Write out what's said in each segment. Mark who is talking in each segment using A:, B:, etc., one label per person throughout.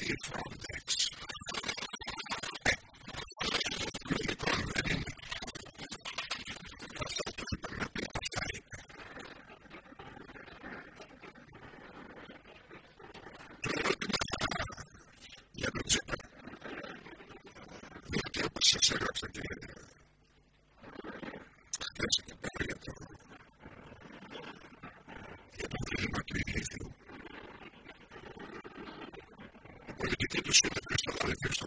A: feed from και του στο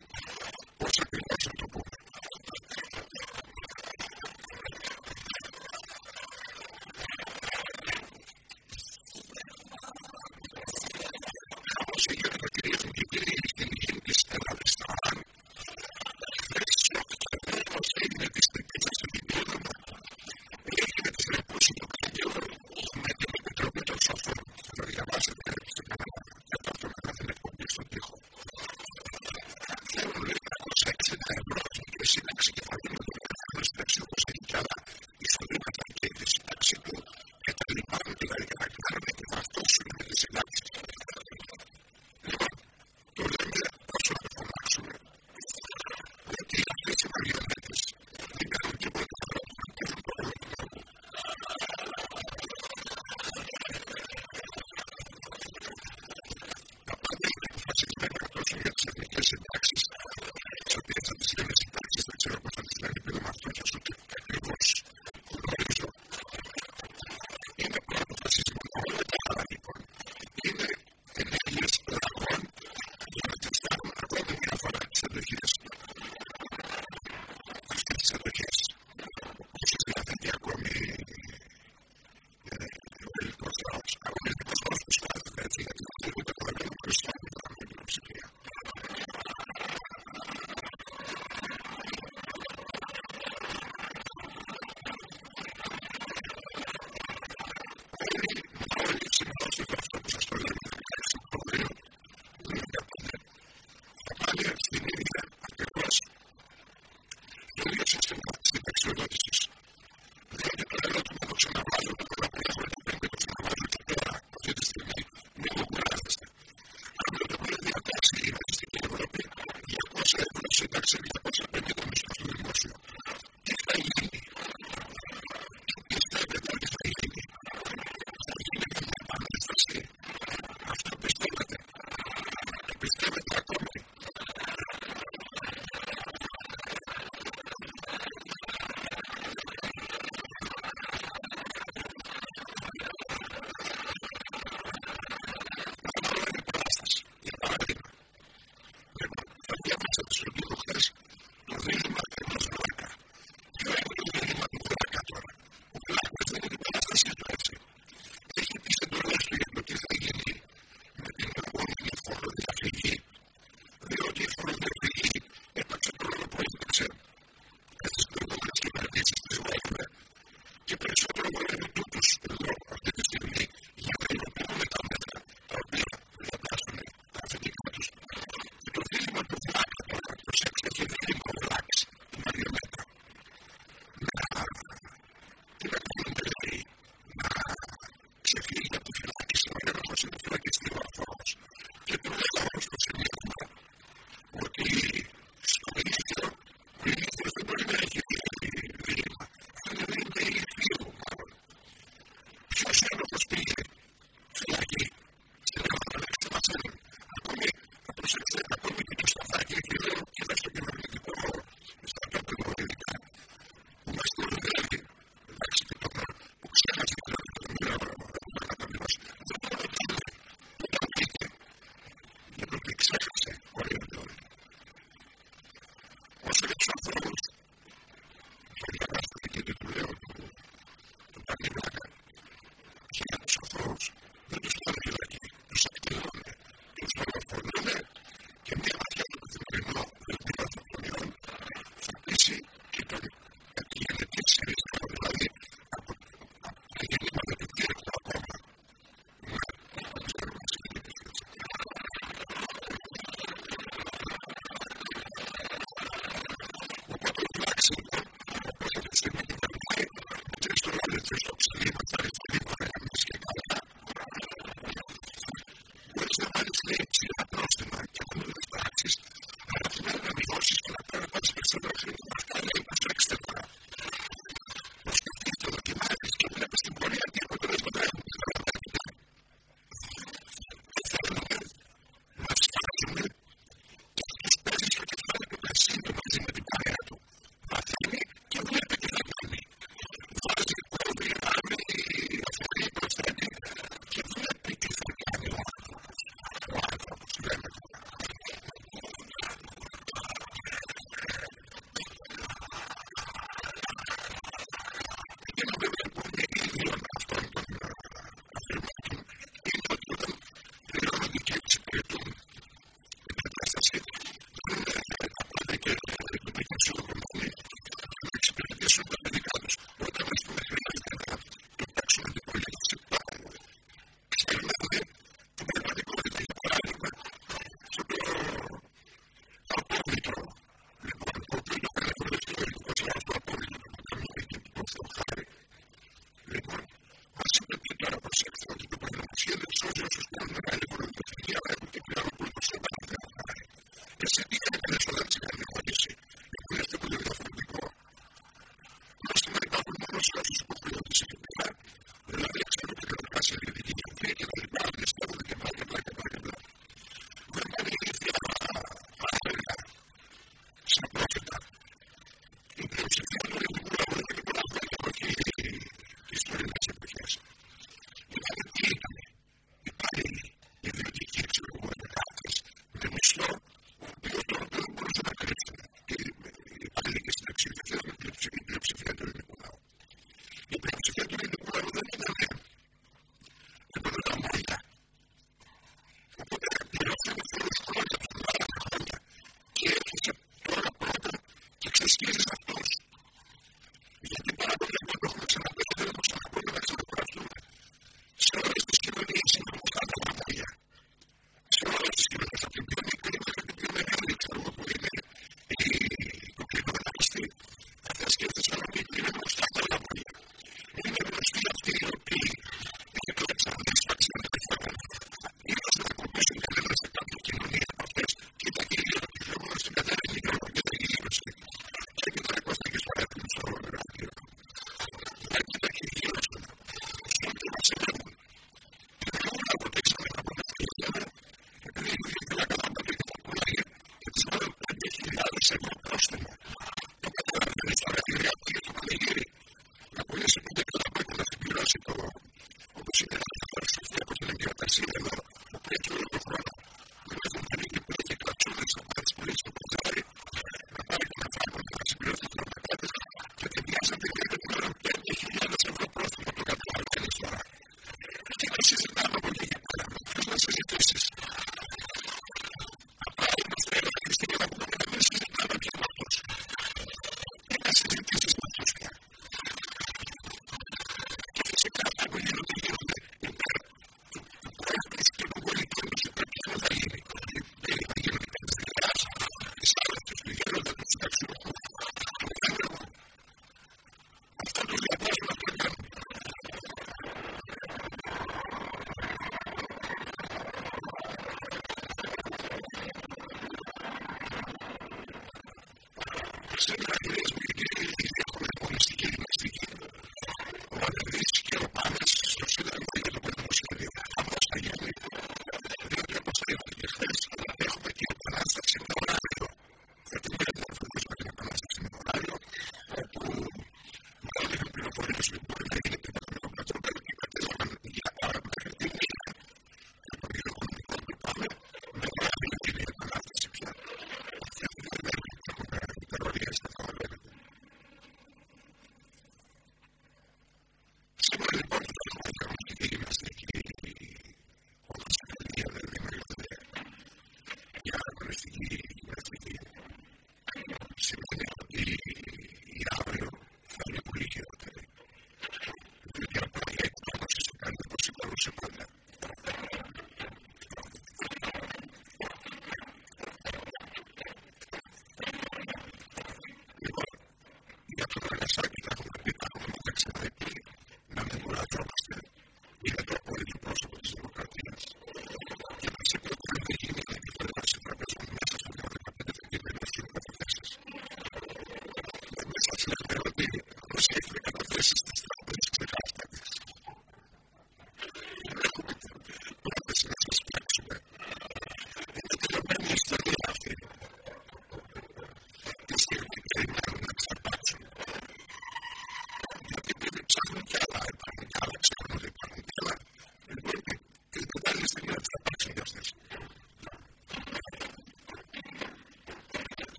A: Jackson. website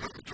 A: to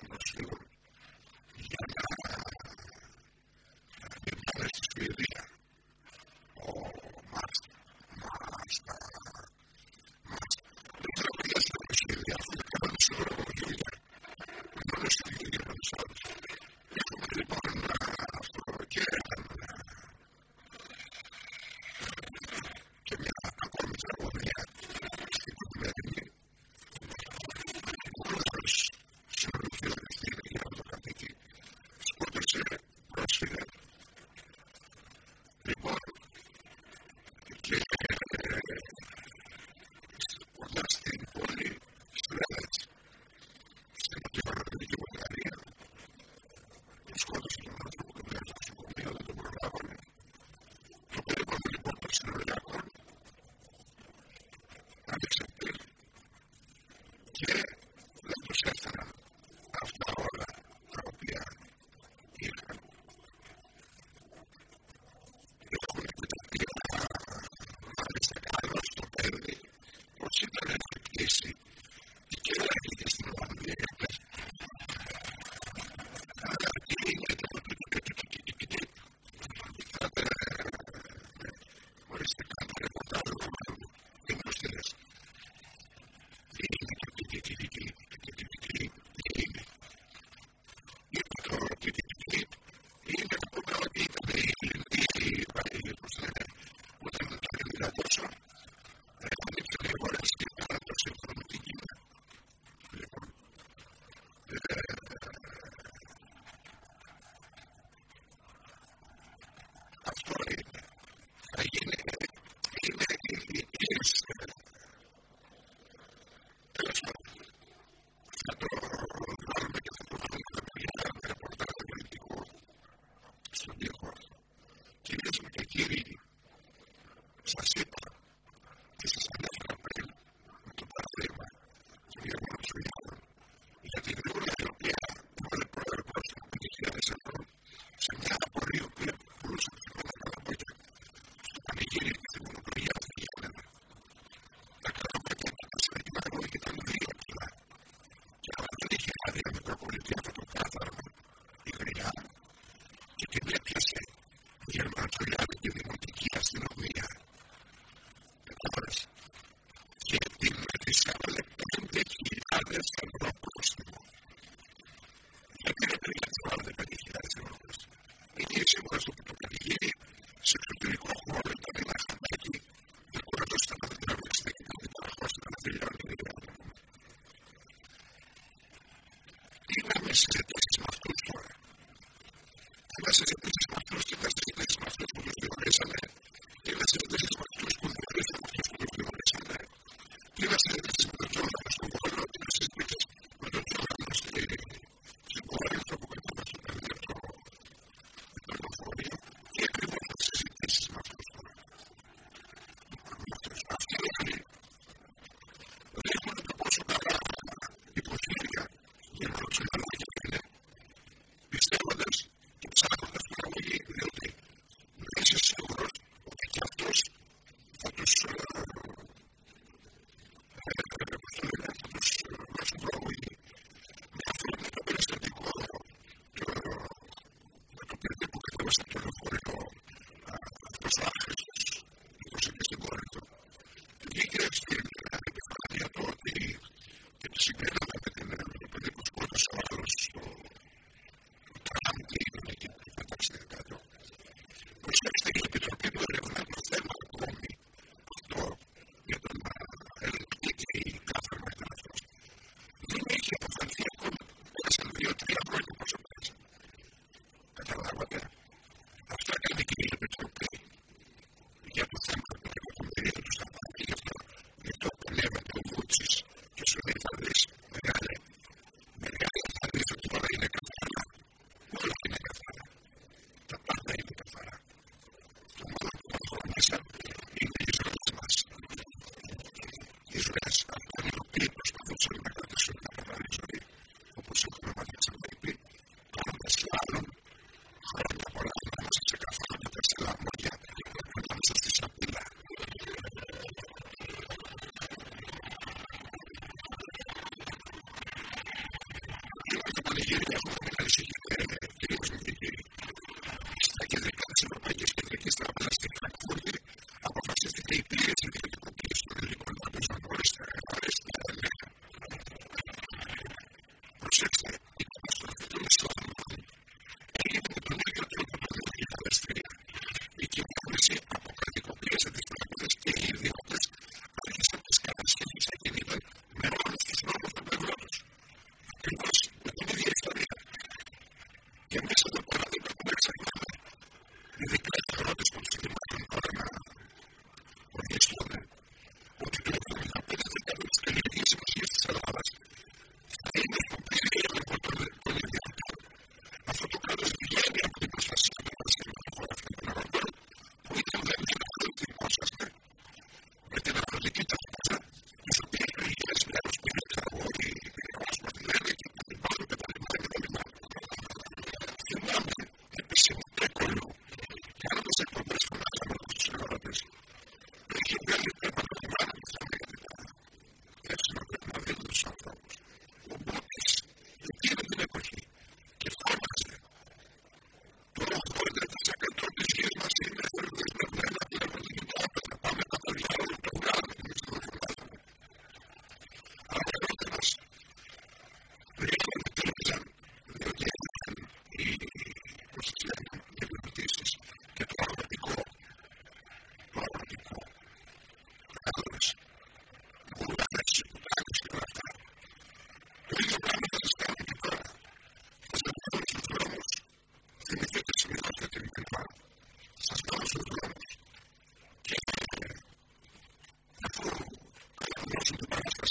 A: Christian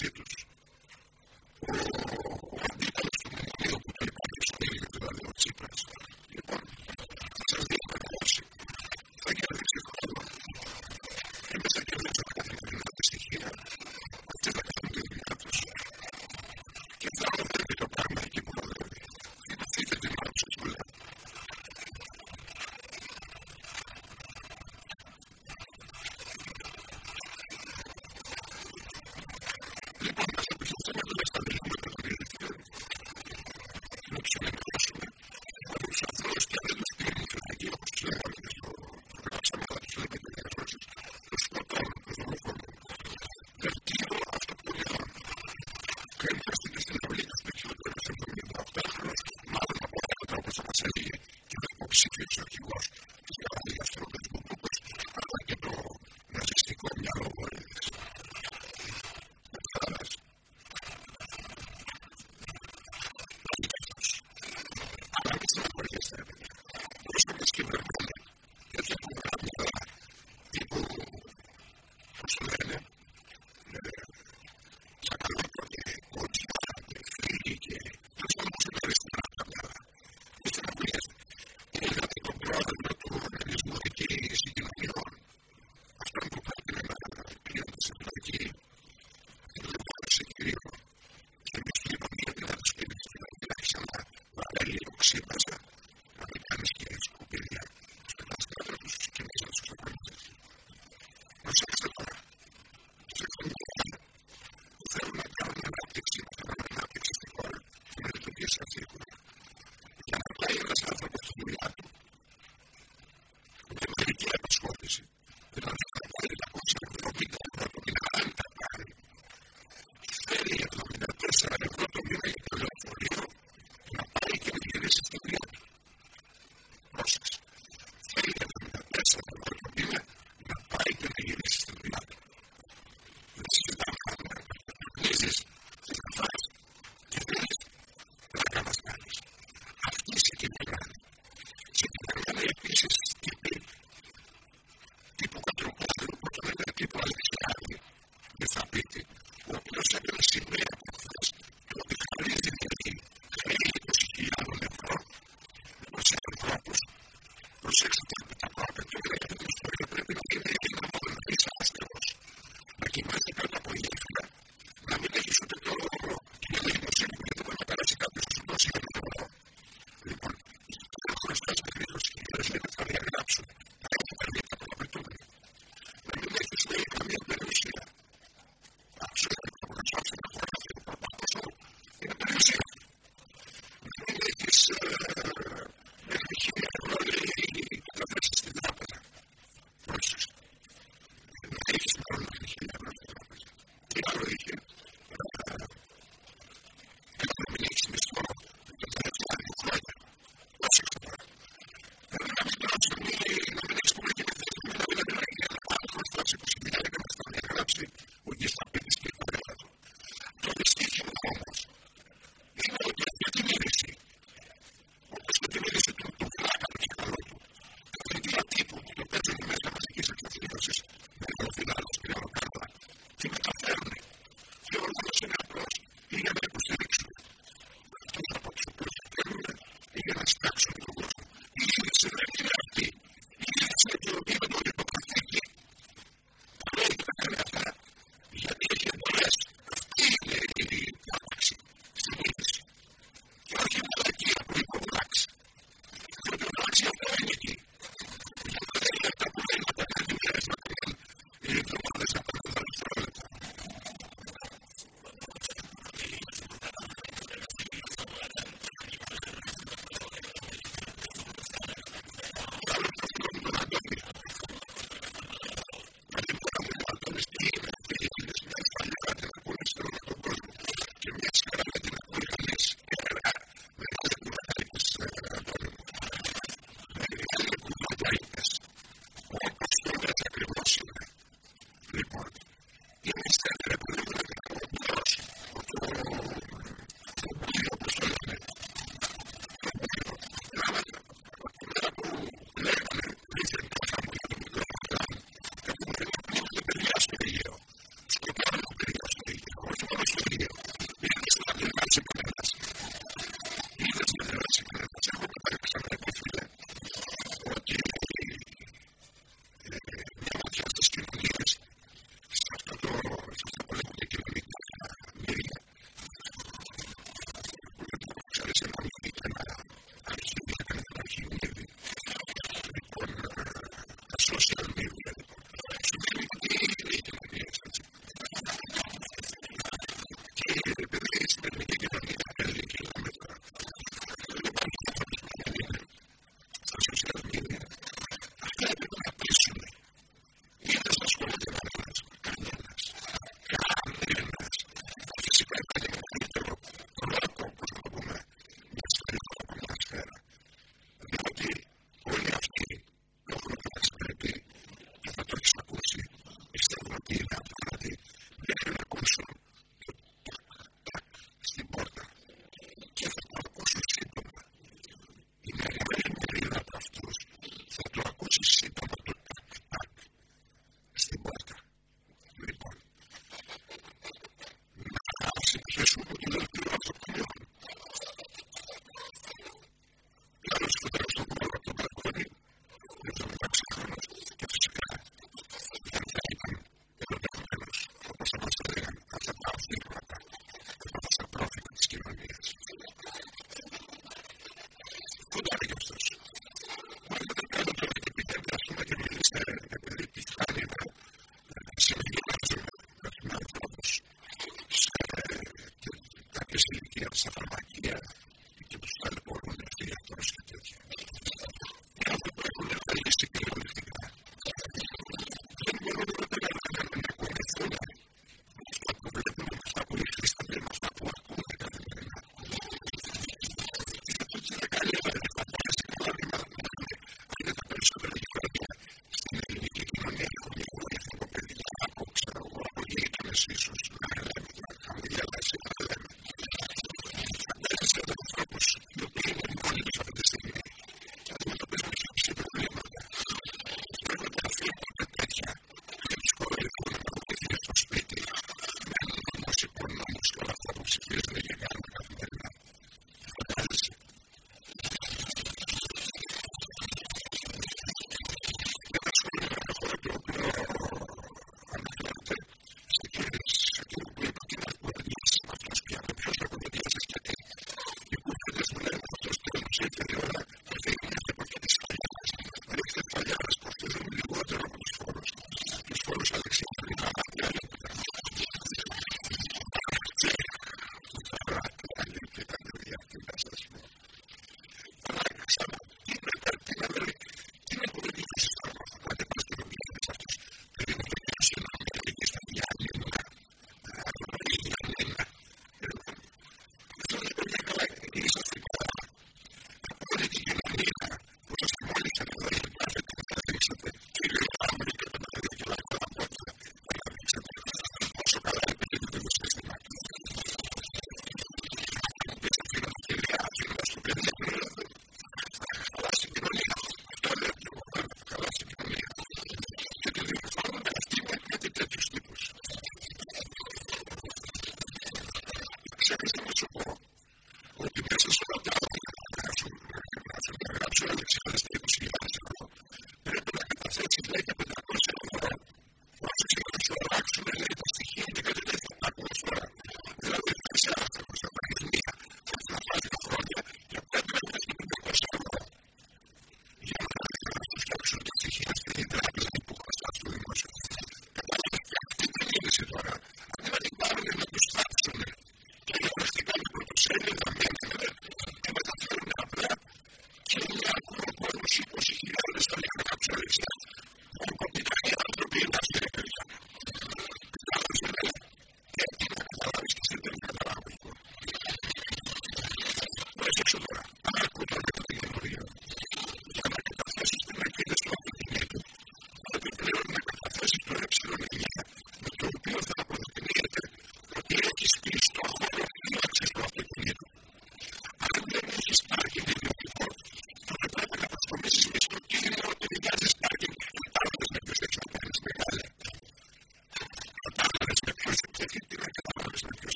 A: versículos. Lucifer. like you guys are sort of down,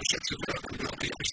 A: ich jetzt höre, glaube ich,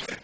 A: say.